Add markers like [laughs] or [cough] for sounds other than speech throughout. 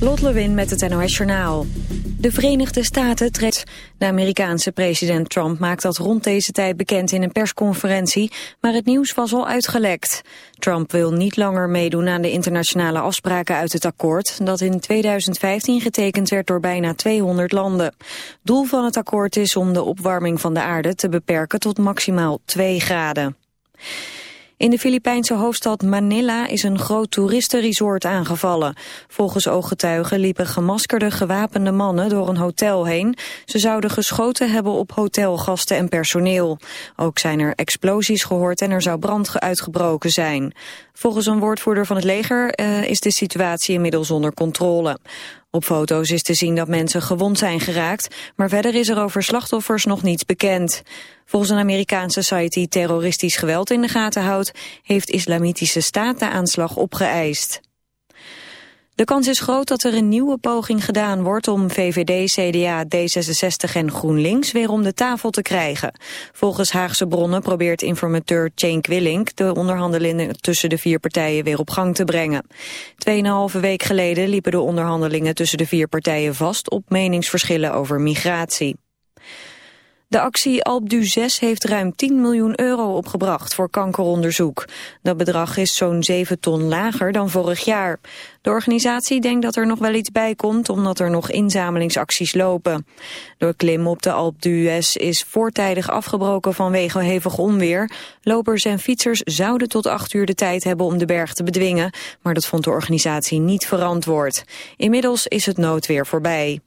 Lot Lewin met het NOS Journaal. De Verenigde Staten trekt... De Amerikaanse president Trump maakt dat rond deze tijd bekend in een persconferentie, maar het nieuws was al uitgelekt. Trump wil niet langer meedoen aan de internationale afspraken uit het akkoord, dat in 2015 getekend werd door bijna 200 landen. Doel van het akkoord is om de opwarming van de aarde te beperken tot maximaal 2 graden. In de Filipijnse hoofdstad Manila is een groot toeristenresort aangevallen. Volgens ooggetuigen liepen gemaskerde gewapende mannen door een hotel heen. Ze zouden geschoten hebben op hotelgasten en personeel. Ook zijn er explosies gehoord en er zou brand uitgebroken zijn. Volgens een woordvoerder van het leger uh, is de situatie inmiddels onder controle. Op foto's is te zien dat mensen gewond zijn geraakt, maar verder is er over slachtoffers nog niets bekend. Volgens een Amerikaanse site die terroristisch geweld in de gaten houdt, heeft Islamitische Staat de aanslag opgeëist. De kans is groot dat er een nieuwe poging gedaan wordt om VVD, CDA, D66 en GroenLinks weer om de tafel te krijgen. Volgens Haagse bronnen probeert informateur Cenk Willink de onderhandelingen tussen de vier partijen weer op gang te brengen. Tweeënhalve week geleden liepen de onderhandelingen tussen de vier partijen vast op meningsverschillen over migratie. De actie Alp du 6 heeft ruim 10 miljoen euro opgebracht voor kankeronderzoek. Dat bedrag is zo'n 7 ton lager dan vorig jaar. De organisatie denkt dat er nog wel iets bij komt omdat er nog inzamelingsacties lopen. Door klim op de Alp d'Huez is voortijdig afgebroken vanwege hevig onweer. Lopers en fietsers zouden tot 8 uur de tijd hebben om de berg te bedwingen, maar dat vond de organisatie niet verantwoord. Inmiddels is het noodweer voorbij.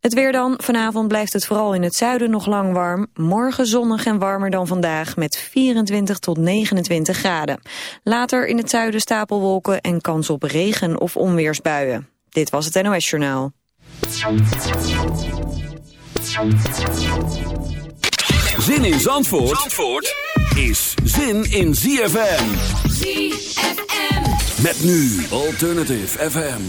Het weer dan. Vanavond blijft het vooral in het zuiden nog lang warm. Morgen zonnig en warmer dan vandaag met 24 tot 29 graden. Later in het zuiden stapelwolken en kans op regen- of onweersbuien. Dit was het NOS Journaal. Zin in Zandvoort, Zandvoort is zin in ZFM. ZFM. Met nu Alternative FM.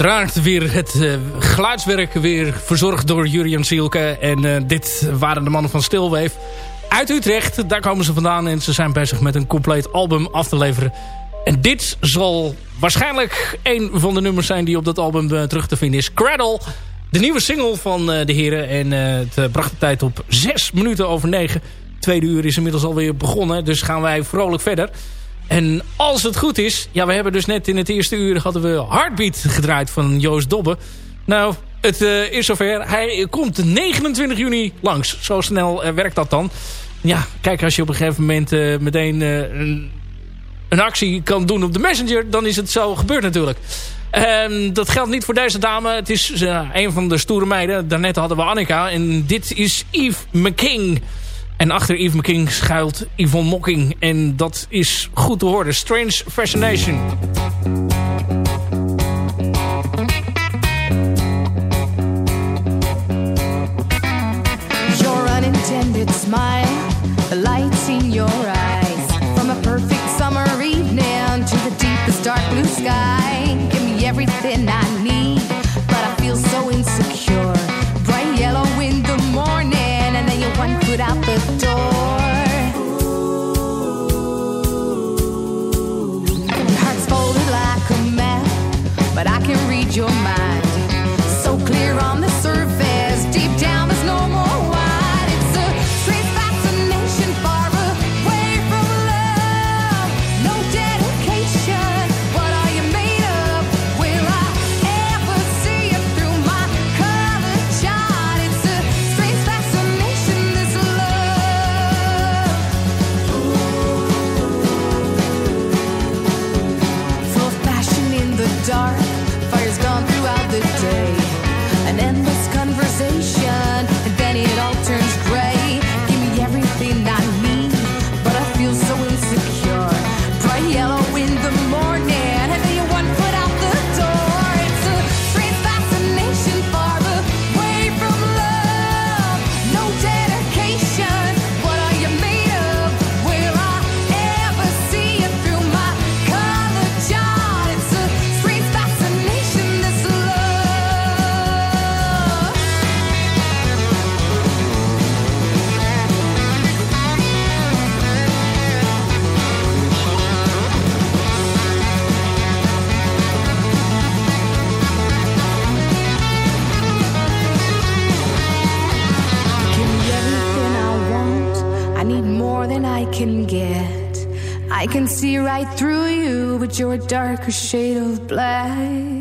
Uiteraard weer het uh, geluidswerk weer verzorgd door Jurian Sielke. En uh, dit waren de mannen van Stilwave uit Utrecht. Daar komen ze vandaan en ze zijn bezig met een compleet album af te leveren. En dit zal waarschijnlijk een van de nummers zijn die op dat album uh, terug te vinden is. Cradle, de nieuwe single van de heren. En het bracht de tijd op 6 minuten over 9. Tweede uur is inmiddels alweer begonnen, dus gaan wij vrolijk verder. En als het goed is... Ja, we hebben dus net in het eerste uur hadden we Heartbeat gedraaid van Joost Dobbe. Nou, het uh, is zover. Hij komt 29 juni langs. Zo snel uh, werkt dat dan. Ja, kijk, als je op een gegeven moment uh, meteen een, een, actie kan doen op de Messenger... dan is het zo gebeurd natuurlijk. Um, dat geldt niet voor deze dame. Het is een van de stoere meiden. Daarnet hadden we Annika. En dit is Eve McKing... En achter Eve McKing schuilt Yvonne Mocking. En dat is goed te horen. Strange Fascination. Your unintended smile, the lights in your eyes. From a perfect summer evening to the deepest dark blue sky. Give me everything I your darker shade of black.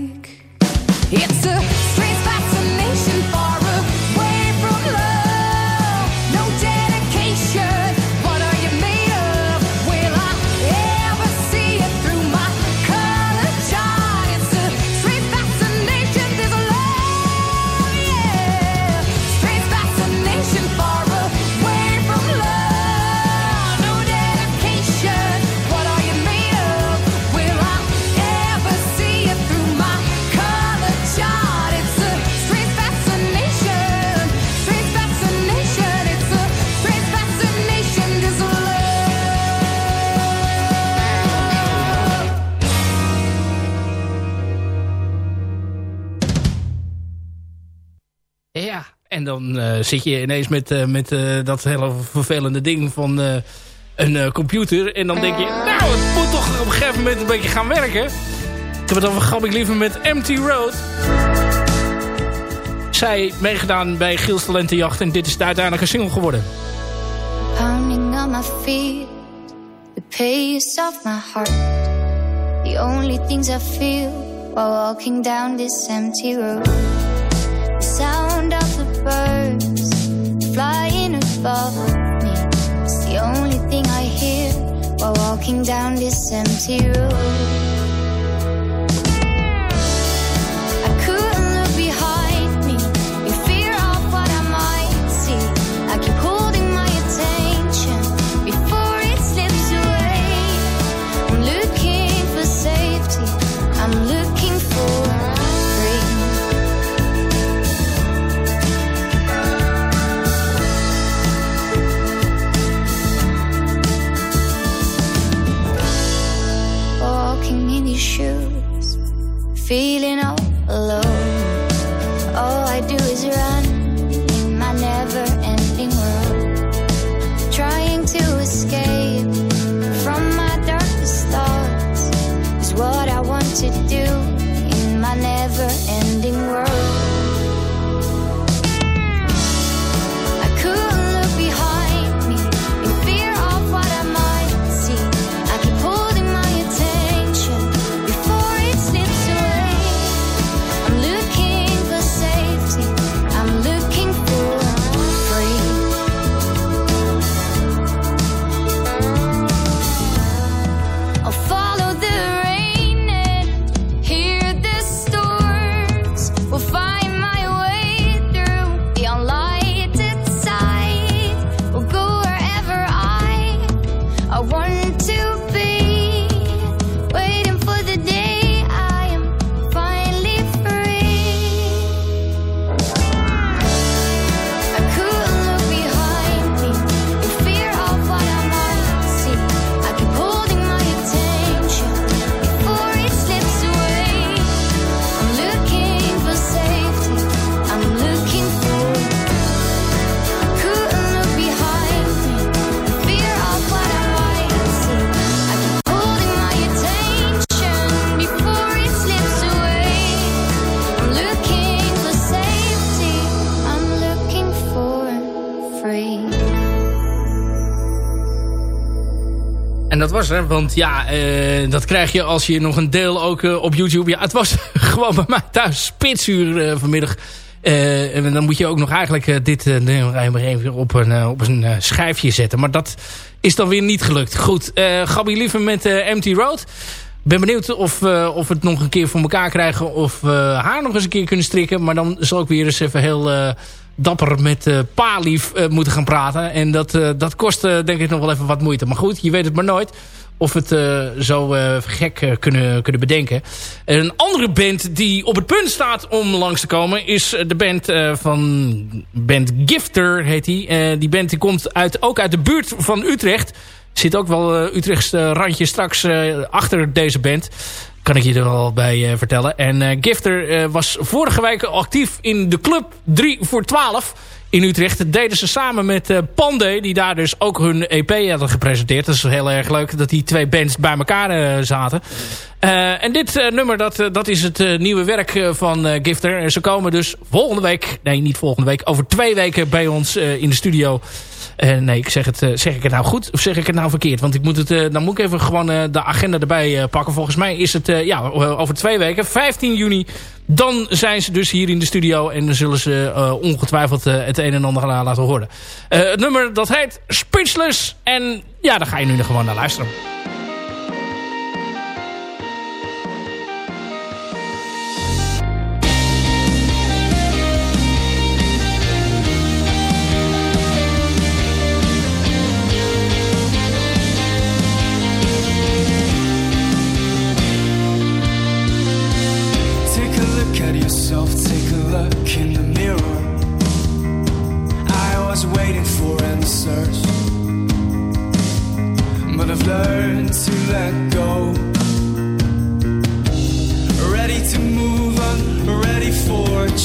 Zit je ineens met, uh, met uh, dat hele vervelende ding van een computer. En dan denk je, nou, het moet toch op een gegeven moment een beetje gaan werken. Ik heb het over Gab ik liever met Empty Road. Zij meegedaan bij Giels Talentenjacht. En dit is de uiteindelijke single geworden. Pounding my feet. The pace of my heart. The only things I feel while walking down this empty road. Sound of the birds flying above me. It's the only thing I hear while walking down this empty road. Feeling all Want ja, uh, dat krijg je als je nog een deel ook uh, op YouTube... Ja, het was [laughs] gewoon bij mij thuis spitsuur uh, vanmiddag. en dan moet je ook nog eigenlijk dit even op een, op een schijfje zetten. Maar dat is dan weer niet gelukt. Goed, Gabi liever met Empty Road. Ben benieuwd of, of we het nog een keer voor elkaar krijgen... of we haar nog eens een keer kunnen strikken. Maar dan zal ik weer eens even heel dapper met uh, Palief uh, moeten gaan praten. En dat, uh, dat kost denk ik nog wel even wat moeite. Maar goed, je weet het maar nooit of het zo gek kunnen, kunnen bedenken. Een andere band die op het punt staat om langs te komen... is de band van band Gifter, heet die. die band die komt uit, ook uit de buurt van Utrecht. Zit ook wel Utrechtse randje straks achter deze band kan ik je er al bij uh, vertellen. En uh, Gifter uh, was vorige week actief in de club 3 voor 12 in Utrecht. Deden ze samen met uh, Pandey, die daar dus ook hun EP hadden gepresenteerd. Dat is heel erg leuk dat die twee bands bij elkaar zaten. en dit nummer, dat, dat is het nieuwe werk van Gifter. En ze komen dus volgende week, nee niet volgende week, over twee weken bij ons in de studio nee, ik zeg, het, zeg ik het nou goed of zeg ik het nou verkeerd? Want ik moet het, dan moet ik even gewoon de agenda erbij pakken. Volgens mij is het ja, over twee weken, 15 juni. Dan zijn ze dus hier in de studio en dan zullen ze ongetwijfeld het een en ander laten horen. het nummer dat heet Speechless. En ja, daar ga je nu nog gewoon naar luisteren.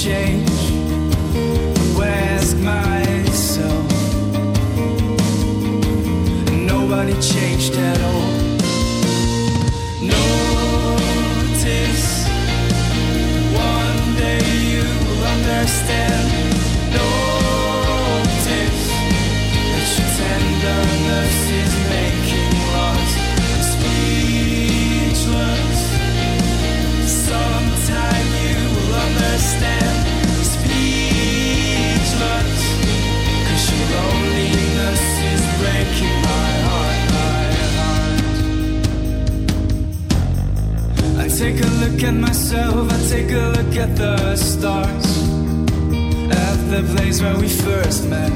change to ask myself. Nobody changed at all. at myself, I take a look at the stars, at the place where we first met.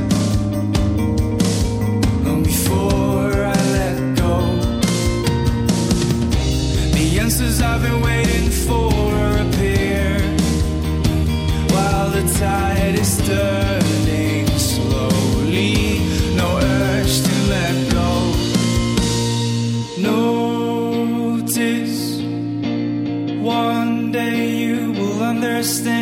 Long before I let go, the answers I've been waiting for appear while the tide is stirred. understand.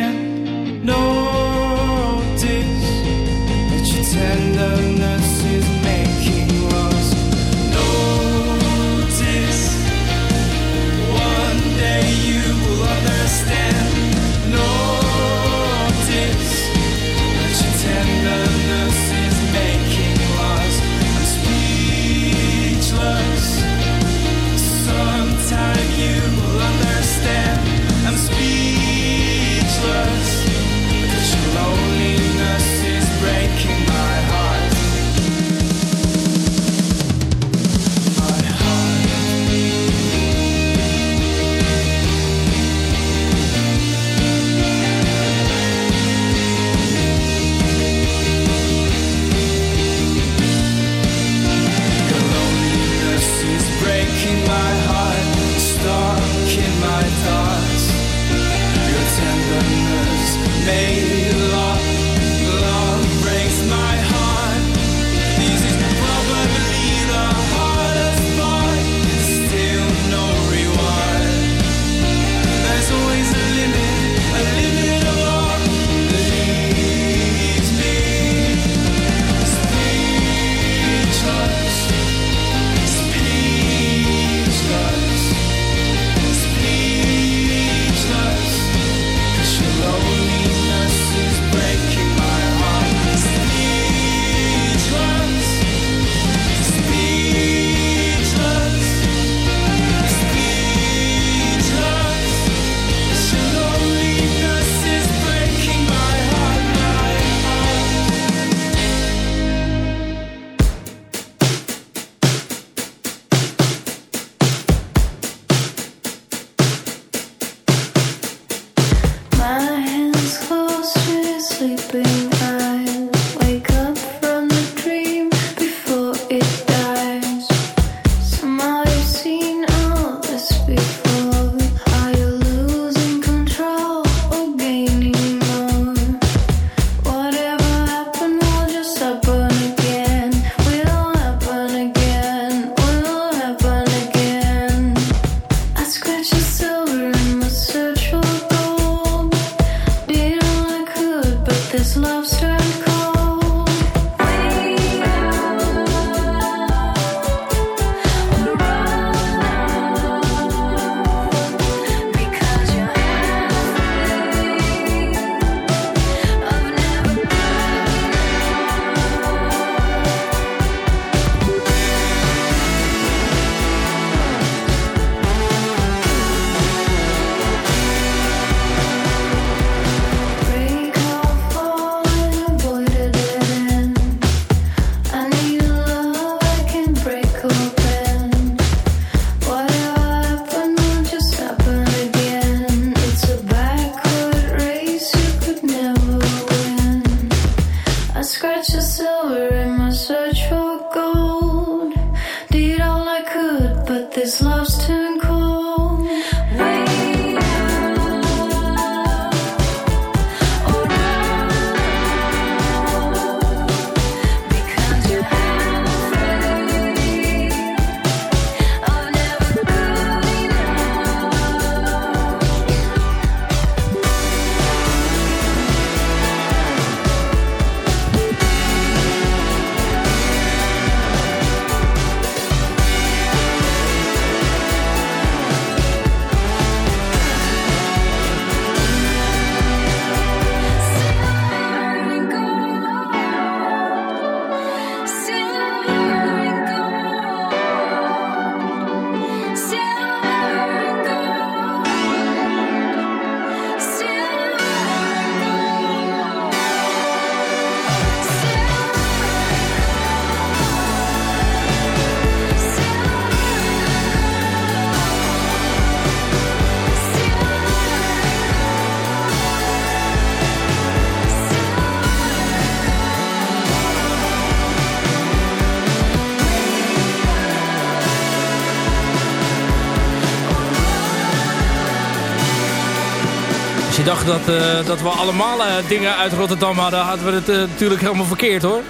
dat, eh, dat we allemaal eh, dingen uit Rotterdam hadden, hadden we het eh, natuurlijk helemaal verkeerd hoor.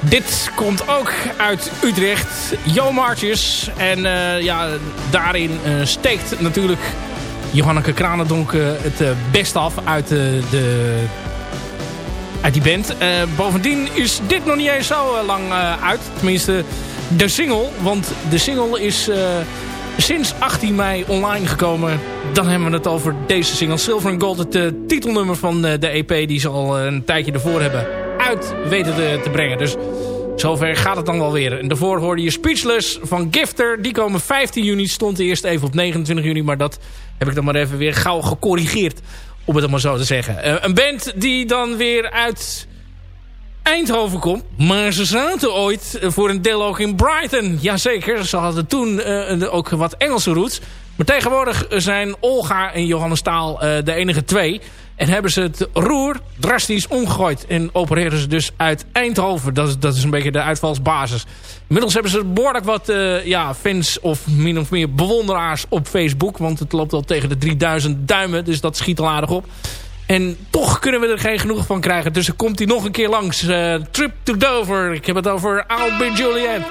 Dit komt ook uit Utrecht, Jo Martjes. En ja, daarin steekt natuurlijk Johanneke Kranendonk het best af uit de uit die band. Bovendien is dit nog niet eens zo lang uit. Tenminste, de single. Want de single is sinds 18 mei online gekomen. Dan hebben we het over deze single Silver and Gold. Het titelnummer van de EP die ze al een tijdje ervoor hebben uit weten te, brengen. Dus zover gaat het dan wel weer. En daarvoor hoorde je Speechless van Gifter. Die komen 15 juni. Stond eerst even op 29 juni. Maar dat heb ik dan maar even weer gauw gecorrigeerd. Om het maar zo te zeggen. Een band die dan weer uit Eindhoven komt. Maar ze zaten ooit voor een deel ook in Brighton. Jazeker, ze hadden toen uh, ook wat Engelse roots. Maar tegenwoordig zijn Olga en Johannes Staal de enige twee... En hebben ze het roer drastisch omgegooid. En opereren ze dus uit Eindhoven. Dat is, dat is een beetje de uitvalsbasis. Inmiddels hebben ze behoorlijk wat ja, fans of min of meer bewonderaars op Facebook. Want het loopt al tegen de 3000 duimen. Dus dat schiet al aardig op. En toch kunnen we er geen genoeg van krijgen. Dus er komt hij nog een keer langs. Uh, Trip to Dover. Ik heb het over Albert Juliet.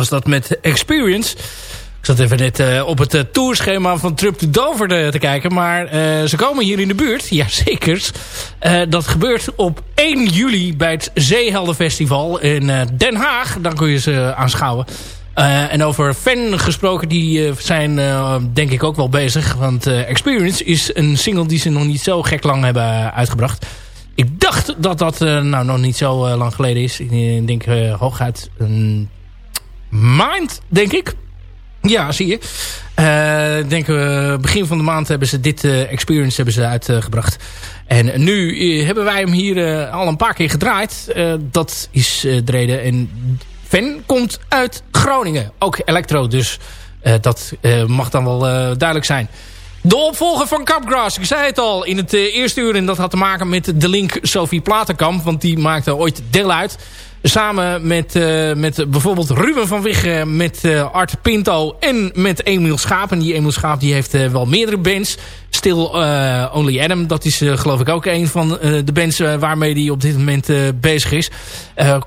Was dat met Experience. Ik zat even net uh, op het uh, tourschema van Trip to Dover te, te kijken. Maar ze komen hier in de buurt. Jazeker. [laughs] dat gebeurt op 1 juli bij het Zeeheldenfestival in Den Haag. Dan kun je ze aanschouwen. en over fan gesproken, die zijn denk ik ook wel bezig. Want Experience is een single die ze nog niet zo gek lang hebben uitgebracht. Ik dacht dat dat nou nog niet zo lang geleden is. Ik denk hooguit een Mind, denk ik. Ja, zie je. Uh, denk uh, begin van de maand hebben ze dit uh, experience hebben ze uitgebracht. en nu hebben wij hem hier al een paar keer gedraaid. dat is de reden. En Fan komt uit Groningen. Ook Electro, dus dat mag dan wel duidelijk zijn. De opvolger van Capgrass, ik zei het al in het eerste uur. En dat had te maken met de link Sophie Platenkamp. Want die maakte ooit deel uit Samen met, uh, met bijvoorbeeld Ruben van Wiggen, met uh, Art Pinto en met Emiel Schaap. En die Emiel Schaap die heeft uh, wel meerdere bands. Still Only Adam, dat is geloof ik ook een van de bands waarmee hij op dit moment bezig is.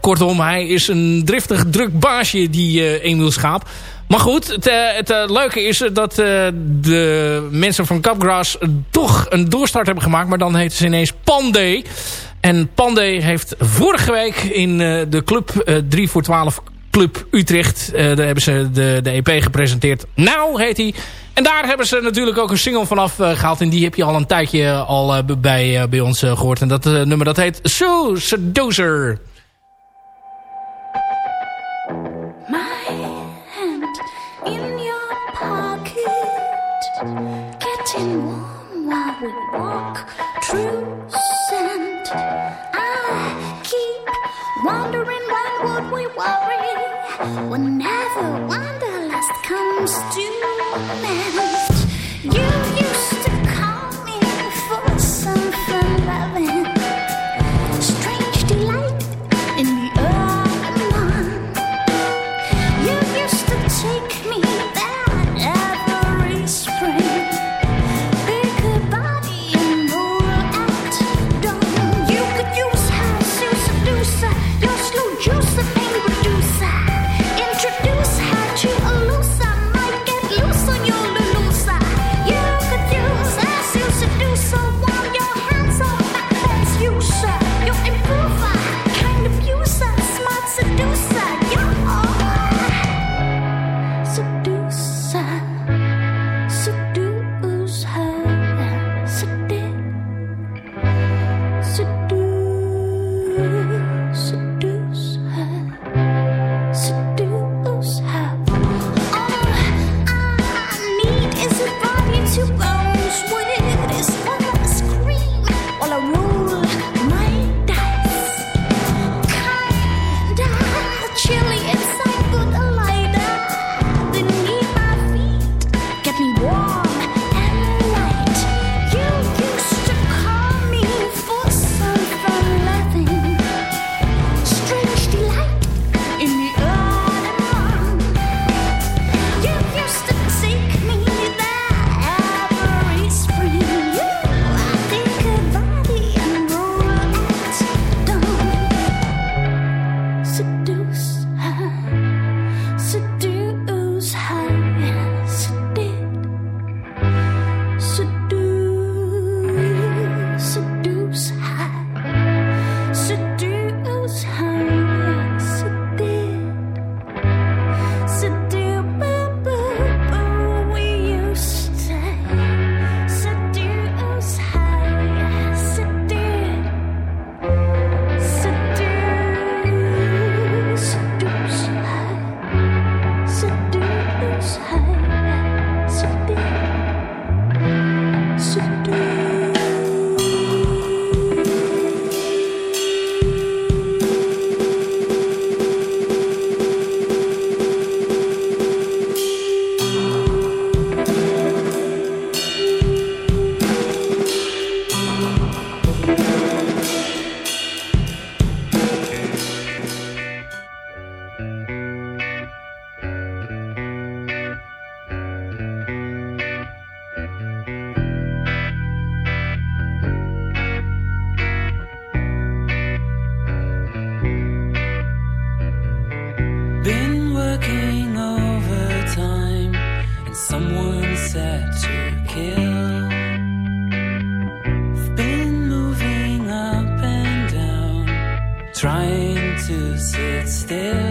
kortom, hij is een driftig druk baasje, die Emiel Schaap. Maar goed, het, het leuke is dat de mensen van Capgrass toch een doorstart hebben gemaakt. Maar dan heet ze ineens Pandey. En Pandey heeft vorige week in uh, de club uh, 3 voor 12 Club Utrecht... Uh, daar hebben ze de, de EP gepresenteerd. Nou heet hij. En daar hebben ze natuurlijk ook een single vanaf gehaald. En die heb je al een tijdje al bij, bij ons gehoord. En dat nummer dat heet So Seducer. My Whenever wanderlust comes to an end You still.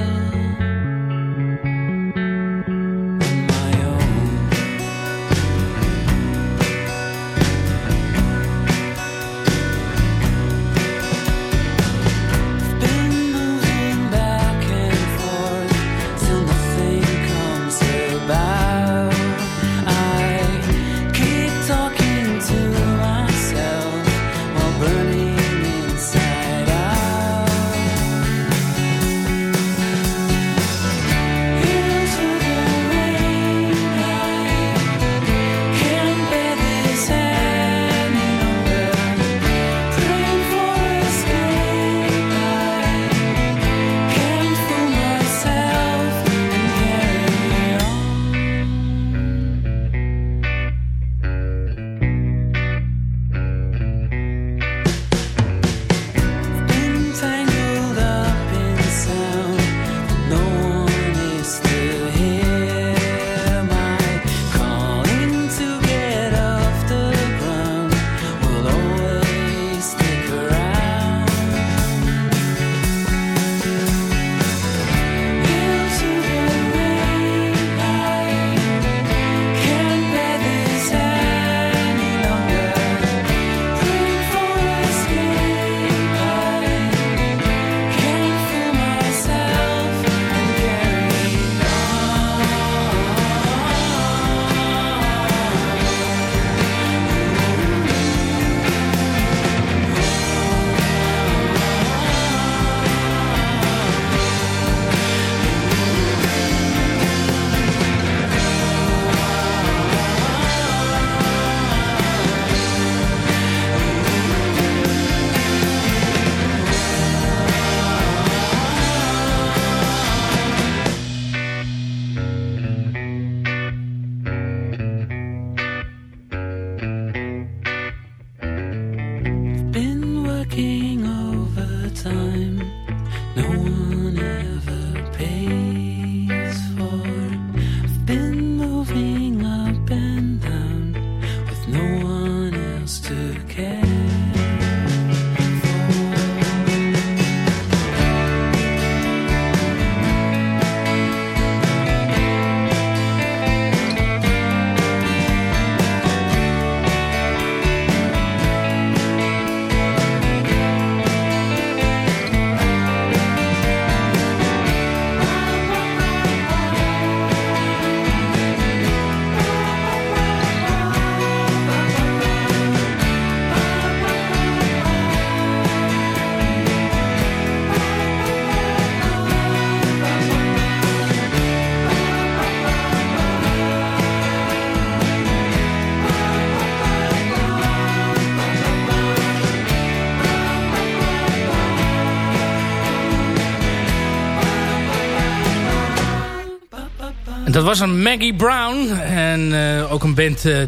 Dat was een Maggie Brown. En eh, ook een band eh,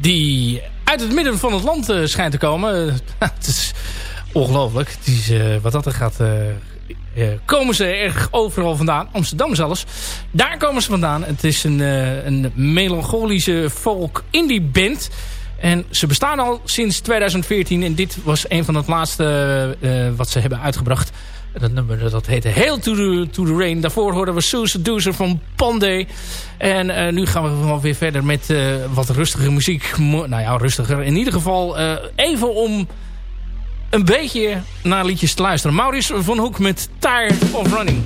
die uit het midden van het land eh, schijnt te komen. [laughs] het is ongelooflijk. Het wat dat er gaat... komen ze erg overal vandaan. Amsterdam zelfs. Daar komen ze vandaan. Het is een, een melancholische folk indie band. En ze bestaan al sinds 2014. En dit was een van het laatste wat ze hebben uitgebracht. Dat nummer dat heette Hail to the, Rain. Daarvoor hoorden we Sue Seducer van Pandey. En eh, nu gaan we gewoon weer verder met eh, wat rustige muziek. Nou ja, rustiger. In ieder geval eh, even om een beetje naar liedjes te luisteren. Maurice van Hoek met Tired of Running.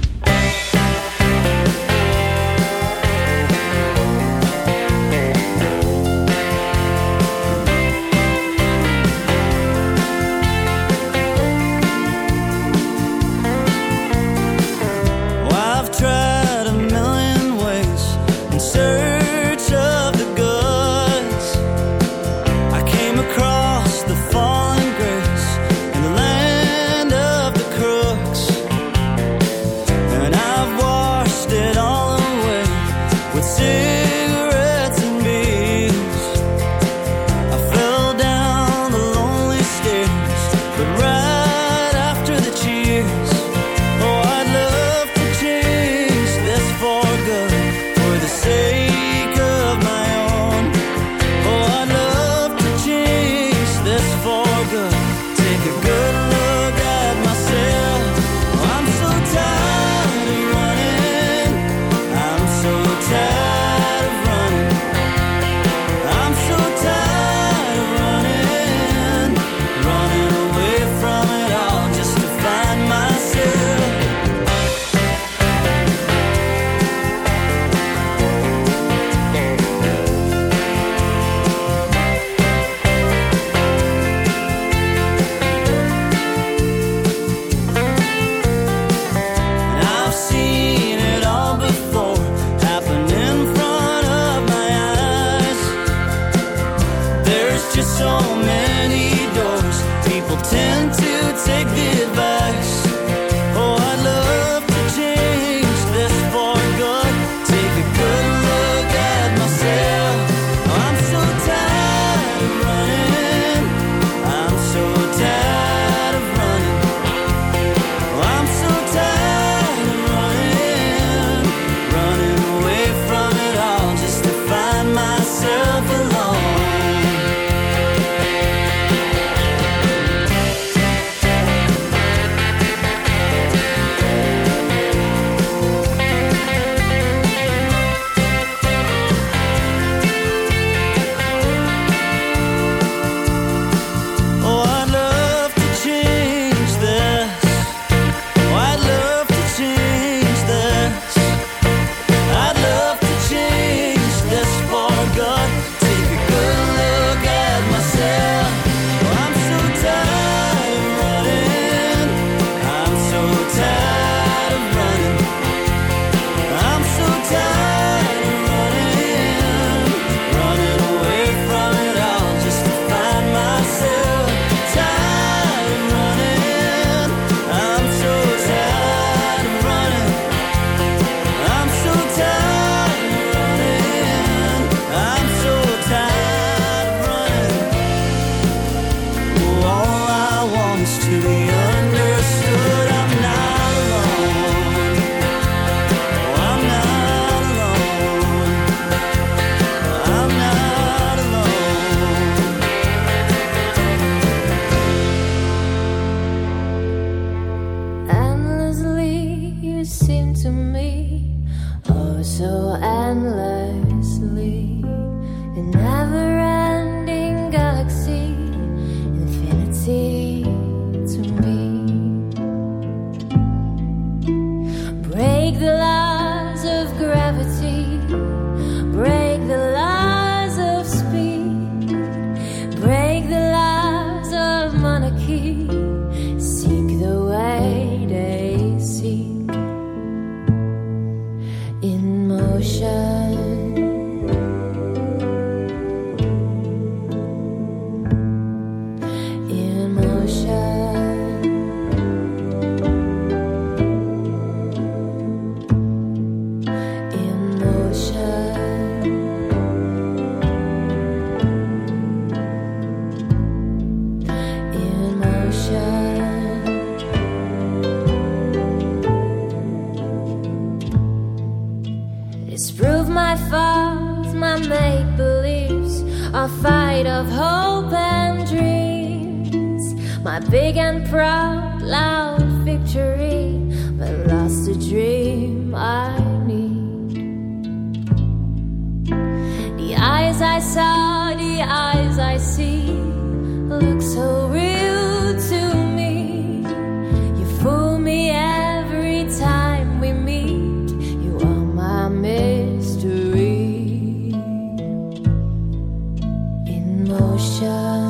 Motion.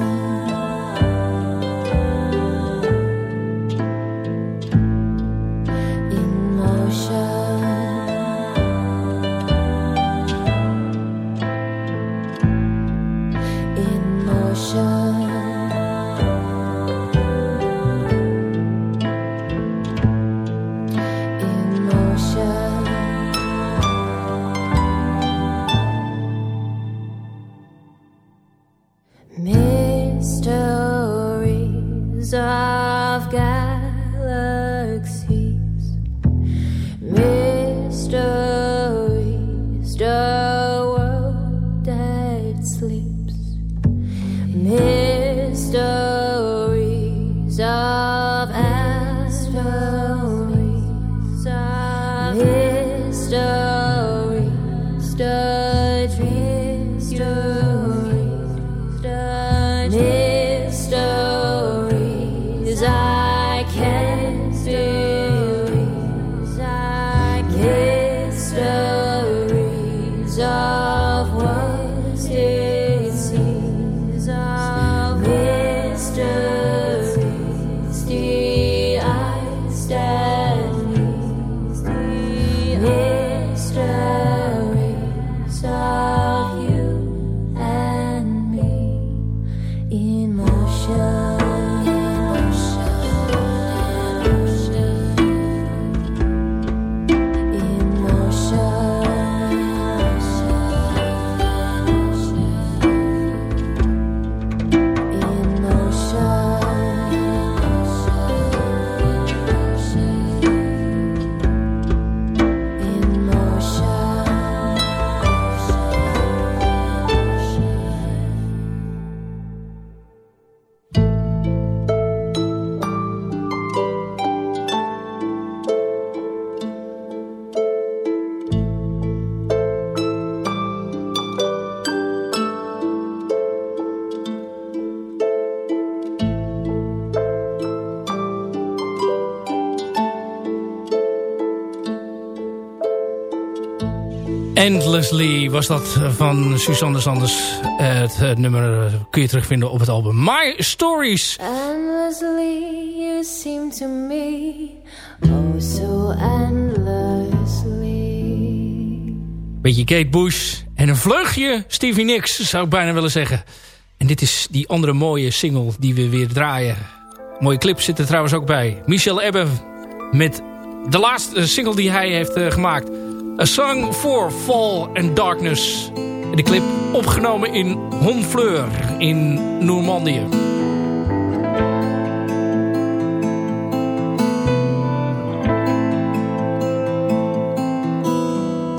Endlessly was dat van Suzanne Sanders. Het, het nummer kun je terugvinden op het album My Stories. Endlessly, you seem to me oh so endlessly. Beetje Kate Bush en een vleugje Stevie Nicks zou ik bijna willen zeggen. En dit is die andere mooie single die we weer draaien. Mooie clip zit er trouwens ook bij. Michel Ebbe met de laatste single die hij heeft uh, gemaakt. A Song for Fall and Darkness. De clip opgenomen in Honfleur in Normandië.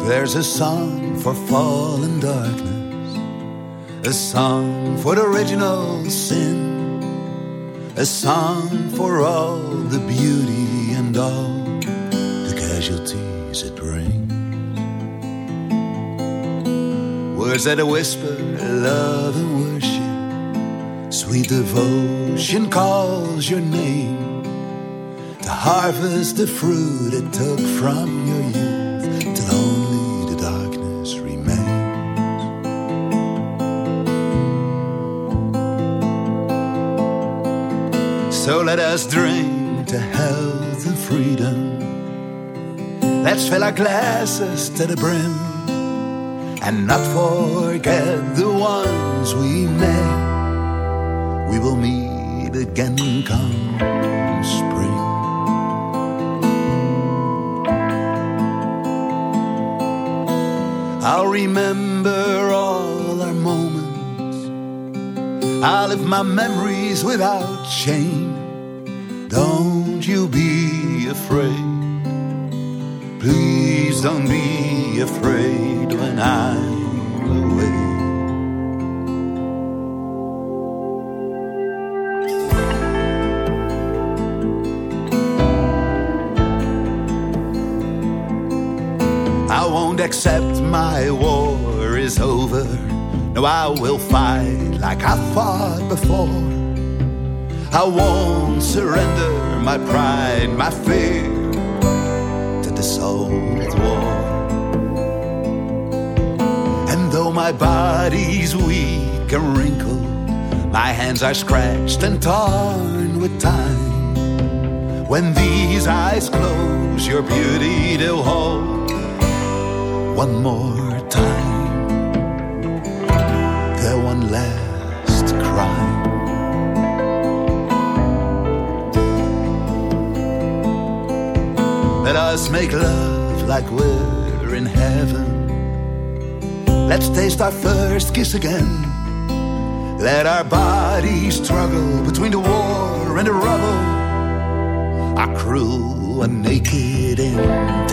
There's a song for fall and darkness, a song for the original sin, a song for all the beauty and all the casualties it brings. Words that whisper love and worship, sweet devotion calls your name to harvest the fruit it took from your youth till only the darkness remains. So let us drink to health and freedom. Let's fill our glasses to the brim and not forget the ones we met. We will meet again come spring. I'll remember all our moments. I'll live my memories without shame. Don't you be afraid. Please don't be afraid when I'm away. I won't accept my war is over. No, I will fight like I fought before. I won't surrender my pride, my fear my body's weak and wrinkled, my hands are scratched and torn with time. When these eyes close, your beauty they'll hold one more time. Their one last cry. Let us make love like we're in heaven. Let's taste our first kiss again. Let our bodies struggle between the war and the rubble. Our crew are naked and.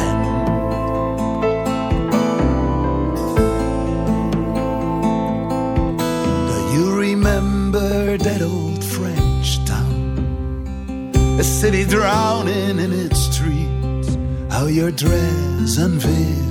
Do you remember that old French town? A city drowning in its streets. How your dress unveiled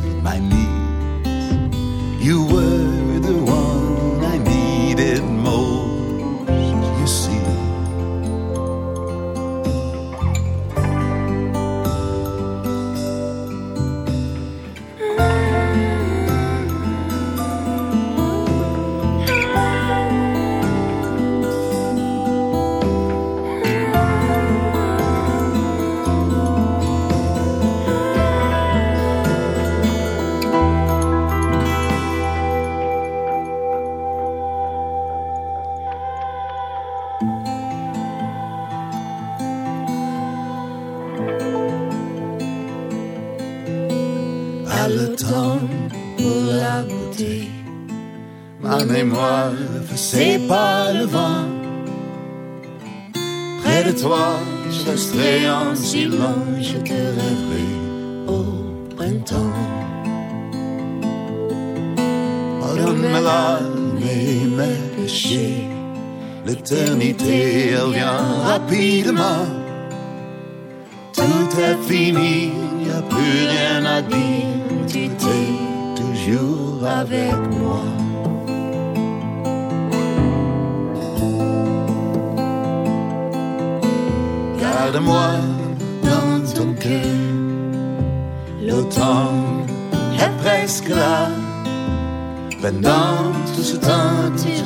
je resterai en silence, je te rêverai au printemps. Pardonne mes et mes péchés. L'éternité, elle vient rapidement. Tout est fini, y a plus rien à dire. Tu es toujours avec moi. Garde-moi dans ton cœur. L'automne est presque là. Pendant tout ce temps, tu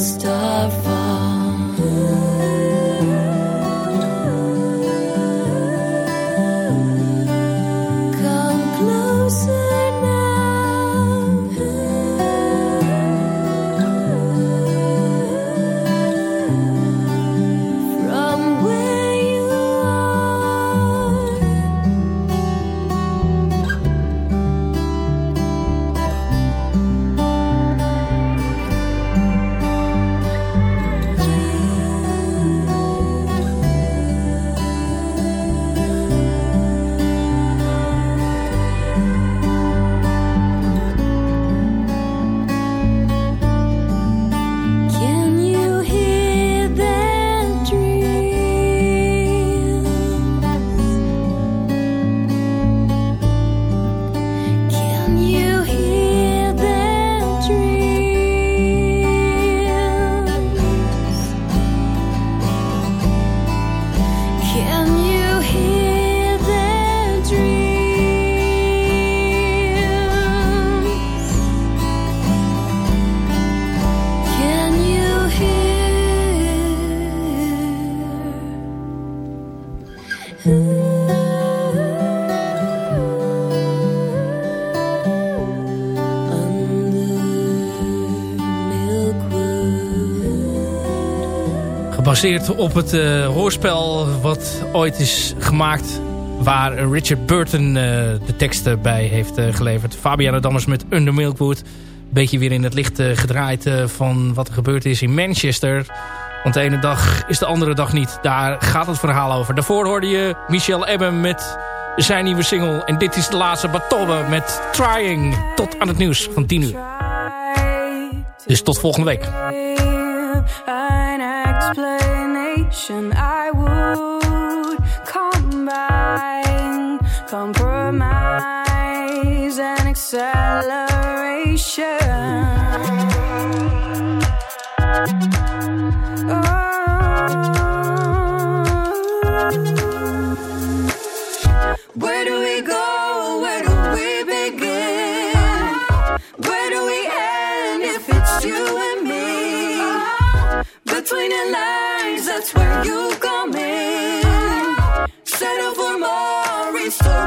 stop. Gebaseerd op het eh, hoorspel wat ooit is gemaakt... waar Richard Burton eh, de teksten bij heeft eh, geleverd. Fabiana Dammers met Under Milkwood. Beetje weer in het licht gedraaid van wat er gebeurd is in Manchester. Want de ene dag is de andere dag niet. Daar gaat het verhaal over. Daarvoor hoorde je Michel Ebben met zijn nieuwe single. En dit is de laatste Batobbe met Trying. Tot aan het nieuws van 10 uur. Dus tot volgende week. An explanation I would combine compromise and acceleration. Lines, that's where you come in. Settle for more, restore